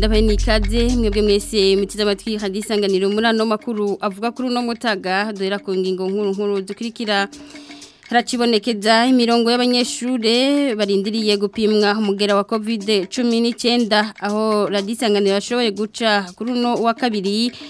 ndabaye nikaze mwebwe mwese mutiza amatwi kandi muri ano makuru avuga kuri uno mutaga duhera ku ngingo nkuru nkuru dukurikira haracibonekeza imirongo y'abanyeshuri barindiriye gupimwa umugera wa covid cumi n'icyenda aho radisanganiro bashoboye guca kuri uno wa kabiri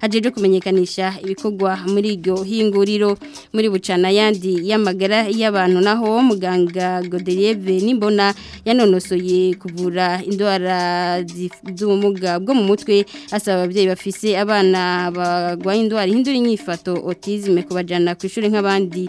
ajeje kumenyekanisha ibikorwa muri iryo hinguriro muri bucana yandi y'amagara y'abantu naho muganga Godeleve nimbona yanonosoye kuvura indwara z'ubumuga bwo mu mutwe asaba ababyeyi bafise abana barwaye indwara ihindura inyifato otizime kubajyana ku ishuri nk'abandi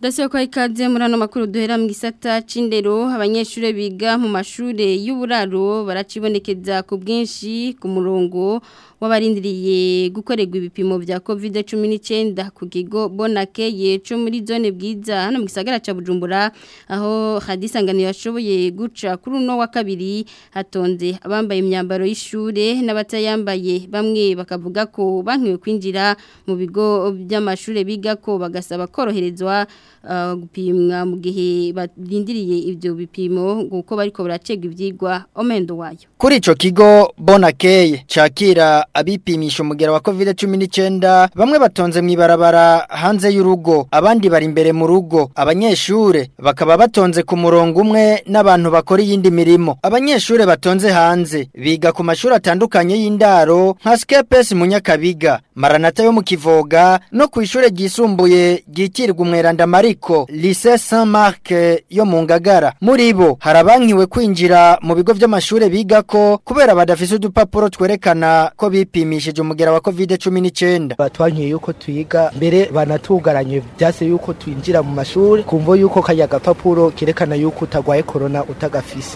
Daseo kwa ikaze murano makuru duhera mgisata chindero abanyeshure biga mu mashure y'uburaro baracibonekeza ku bwinshi ku murongo w'abarindiriye gukorerwa ibipimo bya covid cumi n'icyenda ku kigo bonake yeco muri zone bwiza hano mu gisagara cya bujumbura aho hadisangano yashoboye guca kuri uno wa kabiri hatonze abambaye imyambaro y'ishure n'abatayambaye bamwe bakavuga ko bankiwe kwinjira mu bigo by'amashuri biga ko bagasaba koroherezwa uh, gupimwa mu gihe barindiriye ibyo bipimo kuko bariko baracegwa ibyigwa omendo wayo kuri ico kigo bonakeye cyakira abipimisha umugera wa covid cumi n'icyenda bamwe batonze mu ibarabara hanze y'urugo abandi bari imbere mu rugo abanyeshure bakaba batonze ku murongo umwe n'abantu bakora iyindi mirimo abanyeshure batonze hanze biga ku mashuri atandukanye y'indaro nka skepes mu nyakabiga maranata yo mu kivoga no ku ishure ryisumbuye ryitirirwa umweranda mariko lycée saint marc yo mu ngagara muri bo harabankiwe kwinjira mu bigo by'amashuri bigako kubera badafise udupapuro twerekana ko biga bipimishije umugera wa covid cumi n'icyenda batwanyiye yuko tuyiga mbere banatugaranye byase yuko twinjira mu mashuri kumvo yuko kajya agapapuro kerekana yuko utagwaye korona utagafise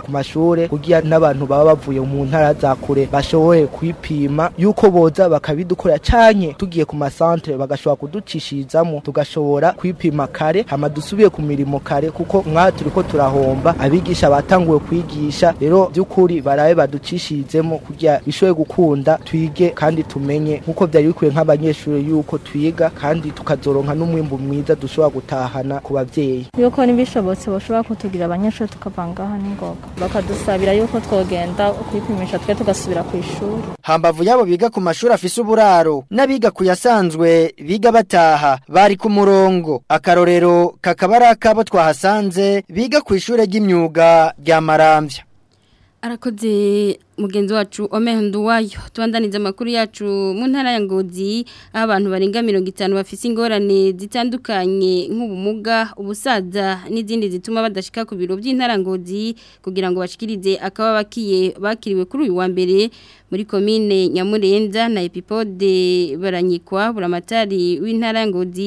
ku mashure kugira n'abantu baba bavuye mu ntara za kure bashoboye kwipima yuko boza bakabidukora canke tugiye ku masantre bagashobora kuducishirizamo tugashobora kwipima kare hama dusubiye ku mirimo kare kuko mwa turiko turahomba abigisha batanguye kwigisha rero by'ukuri barabe baducishizemo kugira bishoboye gukunda twige kandi tumenye nkuko byari bikwiye nk'abanyeshuri yuko twiga kandi tukazoronka n'umwimbu mwiza dushobora gutahana ku babyeyi yuko n'ibishobotse bashobora kutugira abanyeshuri tukavangaho n'ingoga bakadusabira yuko twogenda kwipimisha twe tugasubira ku ishuri hambavu yabo biga ku mashuri afise uburaro n'abiga ku yasanzwe biga bataha bari ku murongo akarorero kakaba ari akabo twahasanze biga ku ishuri ry'imyuga rya maramvya arakoze mugenzi wacu Omer wayo tubandaniza amakuru yacu mu ntara ya Ngozi abantu barenga 50 bafise ingorane zitandukanye nk'ubumuga ubusaza n'izindi zituma badashika ku biro by'intara Ngozi kugira ngo bashikirize akaba bakiye bakiriwe kuri uyu wa mbere muri komine nyamurenza na epipode baranyikwa buramatari w'intara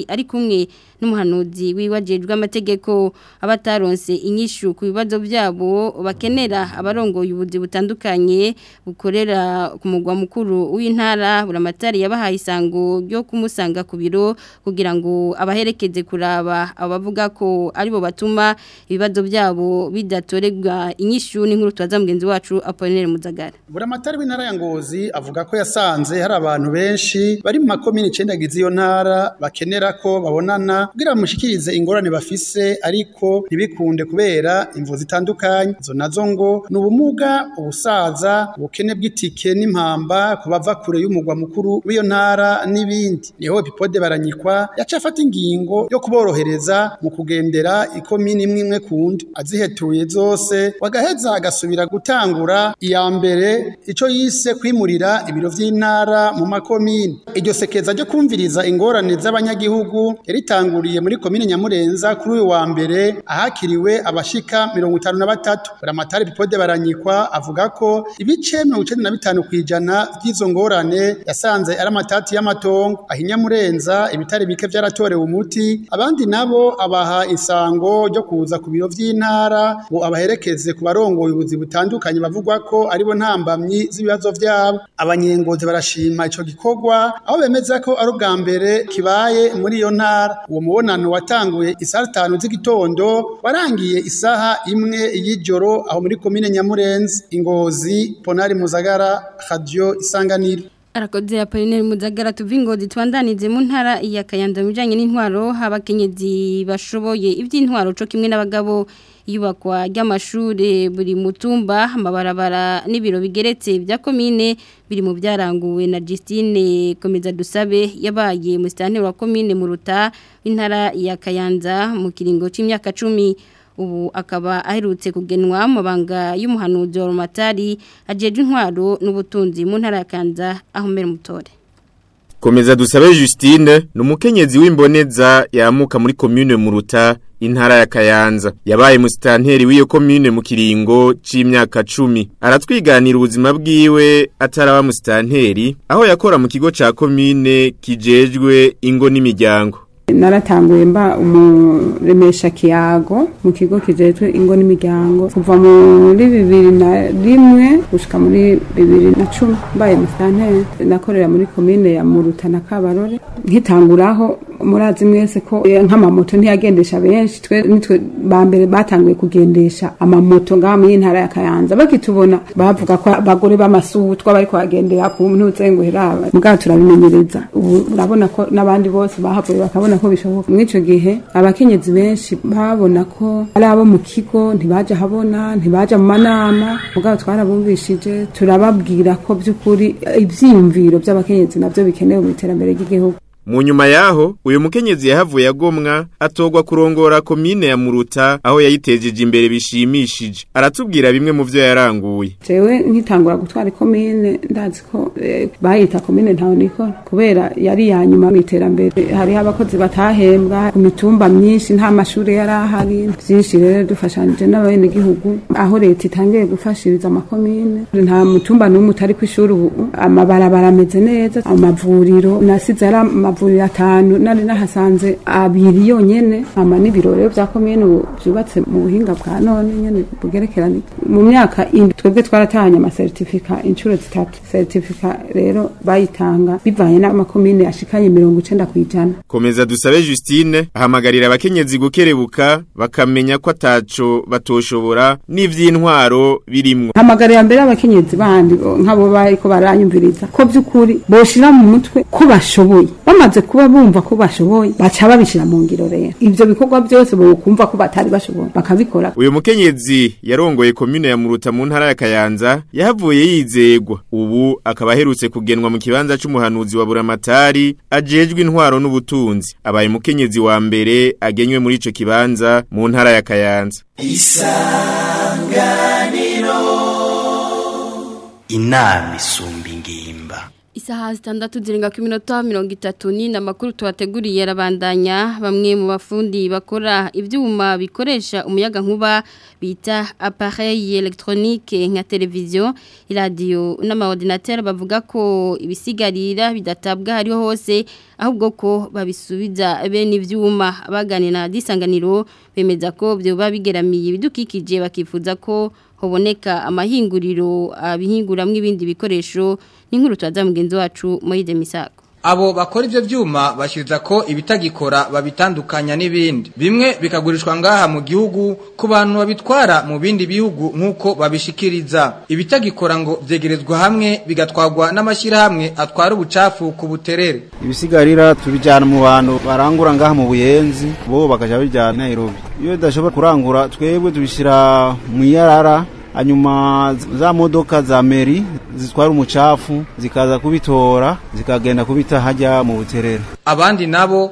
ari kumwe n'umuhanuzi wiwajejwe amategeko abataronse inyishu ku bibazo byabo bakenera abarongoye ubuzi butandukanye bukorera ku mugwa mukuru w'intara buramatari yabahaye isango ryo kumusanga ku biro kugira ngo abaherekeze kuraba abavuga ko aribo batuma ibibazo byabo bidatorerwa inyishu n'inkuru twaza mugenzi wacu Apollinaire Muzagara buramatari w'intara ngozi avuga ko yasanze hari abantu benshi bari mu makomine icyenda agize iyo ntara bakenera ko babonana kugira bamushikirize ingorane bafise ariko ntibikunde kubera imvu zitandukanye izo nazo ngo ni ubumuga ubusaza ubukene bw'itike n'impamba ku bava kure y'umugwa mukuru w'iyo ntara n'ibindi niho bipode baranyikwa yacafata ingingo yo kuborohereza mu kugendera ikomini imwe imwe kundi azihetuye zose wagaheza agasubira gutangura iya mbere icyo yise rifise kwimurira ibiro vy'intara mu makomine iryo sekeza ryo kumviriza ingorane z'abanyagihugu yaritanguriye muri komine nyamurenza kuri uyu wa mbere ahakiriwe abashika mirongo itanu na batatu buramatari bipode baranyikwa avuga ko ibice mirongo icenda na bitanu kw'ijana vy'izo ngorane yasanze ari amatati y'amatongo ahinyamurenza ibitari bike vyaratorewe umuti abandi nabo abaha isango ryo kuza ku biro vy'intara ngo abaherekeze ku barongoye ubuzi butandukanye bavugwa ko aribo ntambamyi z'ibibazo ibibazo vyabo abanyengozi barashima ico gikorwa aho bemeza ko ari ubwa mbere kibaye muri iyo ntara uwo mubonano watanguye isaha zitanu z'igitondo warangiye isaha imwe y'ijoro aho muri komine nyamurenzi ingozi ponari muzagara radio isanganiro arakoze apolineri muzagara tuva ingozi tubandanize mu ntara ya kayanda mu bijyanye n'intwaro abakenyezi bashoboye iby'intwaro cyo kimwe n'abagabo iyubakwa ry'amashuri buri mutumba mabarabara n'ibiro bigeretse bya komine biri mu byaranguwe na Justine komeza dusabe yabaye musitani wa komine Muruta ruta intara ya Kayanza mu kiringo cy'imyaka 10 ubu akaba aherutse kugenwa mu banga y'umuhanuzi wa rumatari ajejwe intwaro n'ubutunzi mu ntara ya Kanza aho mbere mutore komeza dusabe Justine ni umukenyezi w'imboneza yamuka muri commune Muruta intara ya Kayanza yabaye musitanteri w'iyo commune mu kiringo cy’imyaka cumi aratwiganira ubuzima bwiwe ataraba musitanteri aho yakora mu kigo cya commune kijejwe ingo n'imiryango naratanguye mba umuremesha kiyago mu kigo kijejwe ingo n'imiryango kuva muri bibiri na rimwe gushika muri bibiri na cumi mbaye musitanteri nakorera muri komine ya muruta na kabarore nkitanguraho murazi mwese ko nk'amamoto ntiyagendesha benshi twe nitwe ba mbere batanguye kugendesha amamoto ngaha muri ntara ya kayanza bakitubona bavuga ko abagore b'amasutwa bari kuhagendera ku ntutse ngo hera turabimenyereza ubu urabona ko n'abandi bose bahavuye bakabona ko bishoboka muri icyo gihe abakenyezi benshi babona ko ari abo mu kigo ntibajya habona ntibajya mu manama ubwabo twarabumvishije turababwira ko by'ukuri ibyiyumviro by'abakenyezi nabyo bikenewe mu iterambere ry'igihugu mu nyuma yaho uyu mukenyezi yahavuye agomwa atogwa kurongora komine ya muruta aho yayitejeje imbere bishimishije aratubwira bimwe mu byo yaranguye jewe nkitangura gutwara komine ndazi ko eh, bayita komine ntawe nikora kubera yari ya nyuma mu iterambere hari abakozi batahembwa ku mitumba myinshi nta mashuri yari ahari byinshi rero dufashanije n'abenegihugu aho leta itangiye gufashiriza amakomine nta mutumba n'umwe utari ku ishuri ubu amabarabara ameze neza amavuriro nasize ari amavuriro atanu nari nahasanze abiri yonyine ama n'ibiro rero bya komine byubatse mu buhinga bwa none nyene bugerekeranye mu myaka indwi twebwe twaratahanye amasertifika inshuro zitatu sertifika rero bayitanga bivanye n'amakomine ashikanye mirongo icenda kw'ijana komeza dusabe Justine ahamagarira abakenyezi gukerebuka bakamenya ko ataco batoshobora n'ivy'intwaro birimwo hamagarira mbere abakenyezi bandi nk'abo bari ko baranyumviriza ko by'ukuri boshira mu mutwe ko bashoboye bamaze bamaze kuba bumva ko bashoboye baca babishyira mu ngiro rero ibyo bikorwa byose kumva ko batari bashoboye bakabikora uyu mukenyezi yarongoye komune ya muruta mu ntara ya kayanza yahavuye yizegwa ubu akaba aherutse kugenwa mu kibanza cy'umuhanuzi wa buramatari ajejwe intwaro n'ubutunzi abaye umukenyezi wa mbere agenywe muri icyo kibanza mu ntara ya kayanza isanganiro inama isumba ingimba isaha zitandatu zirenga ku minota mirongo itatu ni amakuru tuhateguriye bamwe mu bafundi bakora ibyuma bikoresha umuyaga nkuba bita apareye elegitoronike nka televiziyo iradiyo n'amaordinateri bavuga ko ibisigarira bidatabwa hariho hose ahubwo ko babisubiza bene ibyuma baganira disanganiro bemeza ko byoba bigeramiye ibidukikije bakifuza ko hoboneka amahinguriro abihinguramwo ibindi bikoresho n'inkuru twaza mugenzi wacu muri demisako abo bakora ibyo byuma bashyuza ko ibitagikora babitandukanya n'ibindi bimwe bikagurishwa ngaha mu gihugu ku bantu babitwara mu bindi bihugu nk'uko babishikiriza ibitagikora ngo byegerezwa hamwe bigatwagwa n'amashyirahamwe atwara ubucafu ku buterere ibisigarira tubijyana mu bantu barangura ngaha mu buyenzi bo bakajya bijyana Nairobi iyo bidashobora kurangura twebwe tubishyira mu iyarara hanyuma za modoka za meri zitwara umucafu zikaza kubitora zikagenda kubita hajya mu buterere abandi nabo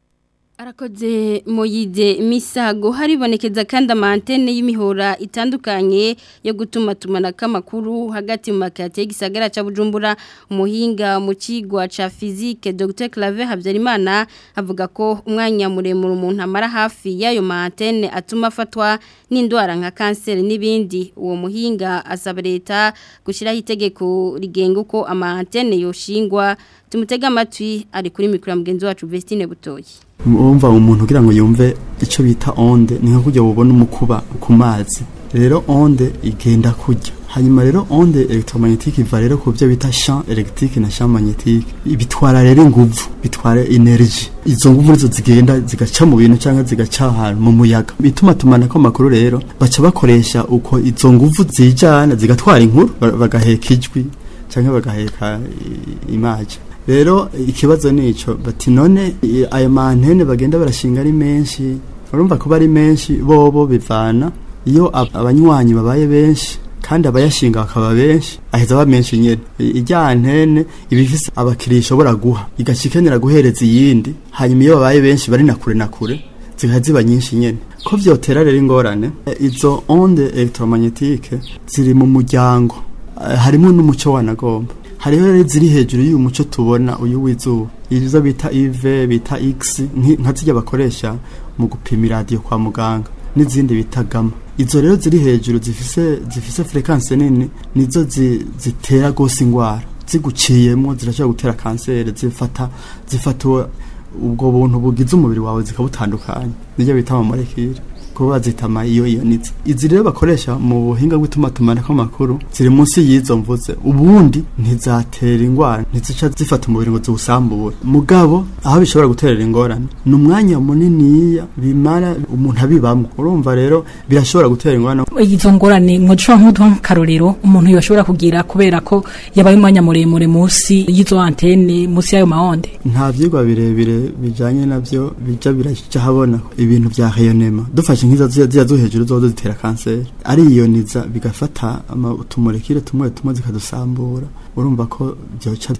arakoze moyide misago haribonekeza kandi amantene y'imihora itandukanye yo gutuma tumana k'amakuru hagati mu makaritsiye gisagara cya bujumbura umuhinga mu kigwa cha fizike dr clave habyarimana avuga ko umwanya muremure umuntu amara hafi y'ayo mantene atuma afatwa n'indwara nka kanseri n'ibindi uwo muhinga asaba leta gushyiraho itegeko rigenga uko amantene yoshingwa tumutega amatwi ari kuri ya mugenzi wacu vestine butoye wumva umuntu kugira ngo yumve icyo bita onde ni nka kujya wubona umukuba ku mazi rero onde igenda kujya hanyuma rero onde electromagnetique iva rero ku byo bita champ electrique na shan magnetique bitwara rero inguvu bitwara energy izo nguvu nizo zigenda zigaca mu bintu cyangwa zigaca ahantu mu muyaga bituma tumana ko makuru rero baca bakoresha uko izo nguvu zijana zigatwara inkuru bagaheka ijwi cyangwa bagaheka imaje rero ikibazo ni icyo bati none ayo mantene bagenda barashinga ari menshi urumva kuba ari menshi bobo bivana iyo abanywanyi babaye benshi kandi abayashinga bakaba benshi aheza aba menshi nyine ijya antene iba ifise abakiriya ishobora guha igaca ikenera guhereza iyindi hanyuma iyo babaye benshi bari na kure na kure zikaba ziba nyinshi nyine ko byotera rero ingorane izo onde electromagnetique ziri mu muryango harimo n'umuco wanagomba hariho rero ziri hejuru y'uyu muco tubona uyu w'izuba izo bita ive bita x nka zijya bakoresha mu gupima iradiyo kwa muganga n'izindi bita gama izo rero ziri hejuru zifise zifise frequency nini nizo zitera gose indwara ziguciyemo zirashobora gutera kanseri zifata zifata ubwo buntu bugize umubiri wawe zikabutandukanya nibyo bita amamorekire kuba bazitama iyo yonitse izi rero bakoresha mu buhinga bw'itumatumana kw'amakuru ziri munsi y'izo mvuze ubundi ntizatera ingwara ntizica zifata umubiri ngo ziwusambure mugabo aho bishobora guterera ingorane ni umwanya muniniya bimara umuntu abibamwo urumva rero birashobora gutera ingorane izo ngorane mwodushobora nk'uduha nk'akarorero umuntu yashobora kugira kubera ko yabaye umwanya muremure munsi y'izo antene munsi y'ayo mahonde nta byigwa birebire bijyanye nabyo bija biraca habona ibintu bya heyonema dufashe nk'izo ziba zo hejuru zo zitera kanseri ariyoniza bigafata utumorekire tumwe tumwe zikadusambura urumva ko byoca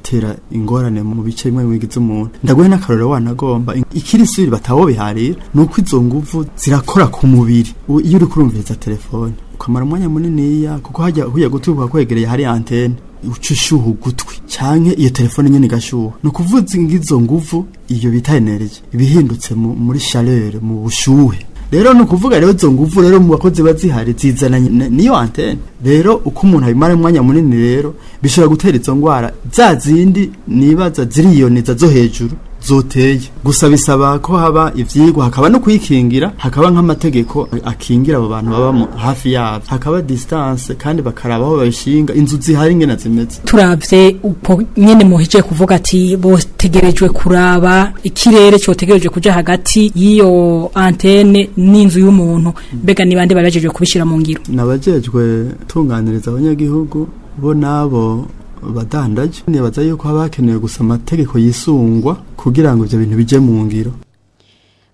ingorane mu bice bimwe bigize umuntu ndaguhe n'akarorero wanagomba ikirisubiri batawo biharira ni uko izo nguvu zirakora ku mubiri iyo uri kurumviriza telefone ukamara umwanya muniniya kuko hajya huye gutubuka kwegereye hari antene uca ishuha ugutwi cyane iyo telefone nyine igashyuha ni ukuvuga izo nguvu iyo bitayenereye bihindutse muri sharere mu bushyuhe rero ni ukuvuga rero izo ngufu rero mu bakozi ziba zihari zizana niyo antene rero uko umuntu abimara umwanya munini rero bishobora gutera izo ndwara za zindi nibaza ziriyoneza zo hejuru zoteye gusa bisaba ko haba ivyigwa hakaba no kwikingira hakaba nk'amategeko akingira abo bantu baba hafi yabo hakaba distance kandi bakaraba aho babishinga inzu zihari ngena zimeze turavye uko nyene muheje kuvuga ati botegerejwe kuraba ikirere cyotegerejwe kujya hagati yiyo antene n'inzu y'umuntu mbega ni bande babajejwe kubishira mu ngiro nabajejwe tunganiriza abanyagihugu bo nabo badandaje nibaza yuko haba hakenewe gusa amategeko yisungwa kugira ngo ibyo bintu bijye mu ngiro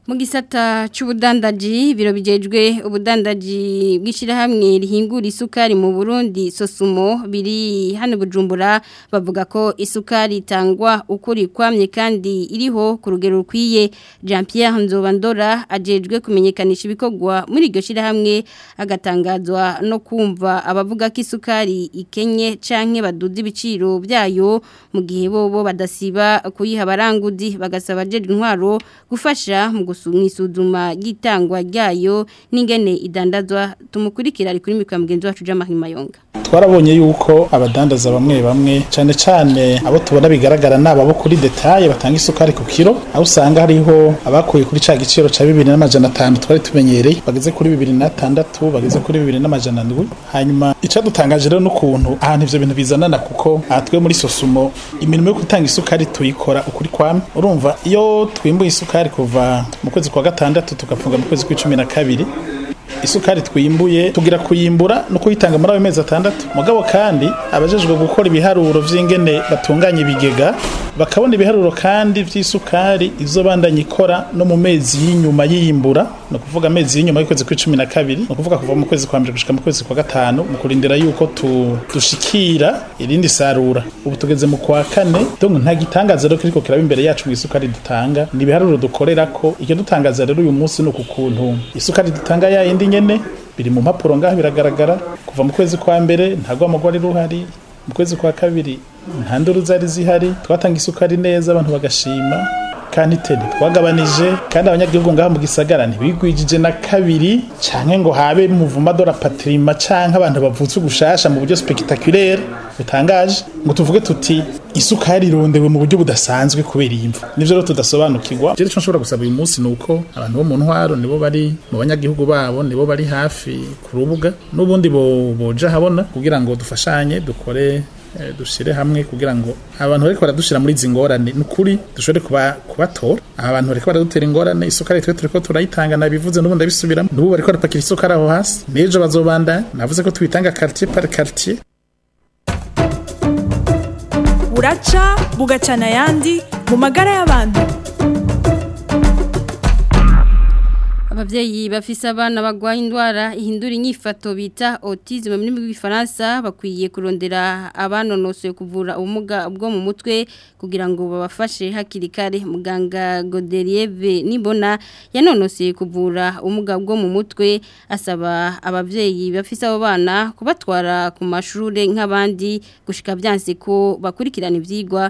mu gisata cy'ubudandaji biro bijejwe ubudandaji bw'ishyirahamwe rihingura isukari mu burundi sosumo biri hano bujumbura bavuga ko isukari itangwa ukuri rikwamye kandi iriho ku rugero rukwiye jean Pierre nzobandora ajejwe kumenyekanisha ibikorwa muri iryo shyirahamwe agatangazwa no kumva abavuga ko isukari ikenye cyangwa baduza ibiciro byayo mu gihe bo badasiba kuyiha abarangudi bagasaba ajejwe intwaro gufasha mw'isuzuma ry'itangwa ryayo n'ingene idandazwa tumukurikira ari kuri mikoro mugenzi wacu Jean Marie twarabonye yuko abadandaza bamwe bamwe cyane cyane abo tubona bigaragara naba bo kuri detaye batanga isukari ku kiro aho usanga hariho abakuye kuri cya giciro cya bibiri ca 2500 twari tumenyereye bageze kuri bibiri 2006 bageze kuri bibiri 2700 hanyuma ica dutangaje rero n'ukuntu ahantu ibyo bintu bizanana kuko atwe muri sosumo imirimo yo gutanga isukari tuyikora ukuri kwame urumva iyo twimbuye isukari kuva mu kwezi kwa gatandatu tugafunga mu kwezi kw'icumi na kabiri isukari twimbuye tugira kuyimbura no kuyitanga muri ayo mezi atandatu mugabo kandi abajejwe gukora ibiharuro vy'ingene batunganya ibigega bakabona ibiharuro kandi vy'isukari izobandanya ikora no mu mezi y'inyuma y'iyimbura no kuvuga amezi y'inyuma y'ukwezi kwa 12 no kuvuga kuva mu kwezi kwa mbere gushika mu kwezi kwa gatanu mu kurindira yuko tu, dushikira irindi sarura ubu tugeze mu kwa kane donc nta gitangaza rero kiriko kiraba imbere yacu mu isukari dutanga ni ibiharuro dukorera ko icyo dutangaza rero uyu munsi no kukuntu isukari dutanga yayindi n'ibindi nyine biri mu mpapuro ngaho biragaragara kuva mu kwezi kwa mbere ntago wari ruhari mu kwezi kwa kabiri nta nduru zari zihari twatanga isukari neza abantu bagashima Canited twagabanije kandi abanyagihugu ngaha mu gisagara ntibigwijije na kabiri canke ngo habe muvuma dora patrima canke abantu bavutse ubushasha mu buryo spectaculaire butangaje ngo tuvuge tuti isukari irondewe mu buryo budasanzwe kubera iyi mvu nivyo rero tudasobanukirwa je cyo nshobora gusaba uyu munsi ni uko abantu bo mu ntwaro nibo bari mu banyagihugu babo nibo bari hafi ku rubuga n'ubundi bo boja habona kugira ngo dufashanye dukore Eh, dushyire hamwe kugira ngo abantu bariko baradushyira muri izi ngorane ni ukuri dushobore kubatora abantu bariko baradutera ingorane isukari twe turiko turayitangana bivuze n'ubundi abisubiramo n'ubu bariko barapakira isukari aho hasi n'ejo bazobandanya navuze ko tuyitanga quartier par quartier buraca bugacana ayandi mu magara y'abantu ababyeyi bafise abana bagwaye indwara ihindura inyifato bita autisme muri bw'ifaransa bakwiye kurondera abanonosoye kuvura ubumuga bwo mu mutwe kugira ngo babafashe hakiri kare muganga Godelieve nibona yanonosoye kuvura ubumuga bwo mu mutwe asaba ababyeyi bafise abo bana kubatwara ku mashuri nk'abandi gushika byanse ko bakurikirana ivyigwa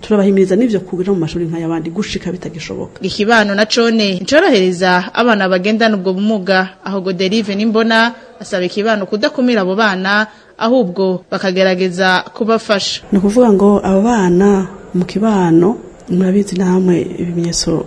turabahimiriza n'ibyo kugira mu mashuri nk'ay'abandi gushika bitagishoboka ikibano na cone ncorohereza abana bagendana ubwo bumuga aho derive n'imbona asaba ikibano kudakumira abo bana ahubwo bakagerageza kubafasha ni ukuvuga ngo abo bana mu kibano murabizi namwe ibimenyetso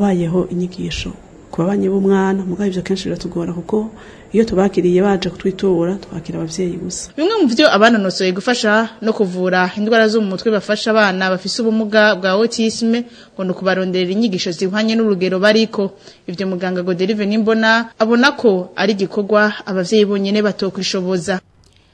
bayeho inyigisho ku babanyi b'umwana mugabe ibyo kenshi biratugora kuko iyo tubakiriye baje kutwitura twakira ababyeyi gusa bimwe mu byo abanonosoye gufasha no kuvura indwara zo mu mutwe bafasha abana bafise ubumuga bwa autisme ngo ni ukubaronderera inyigisho zihwanye n'urugero bariko ibyo muganga Goderive Nimbona abona ko ari igikorwa abavyeyi bonyene batokwishoboza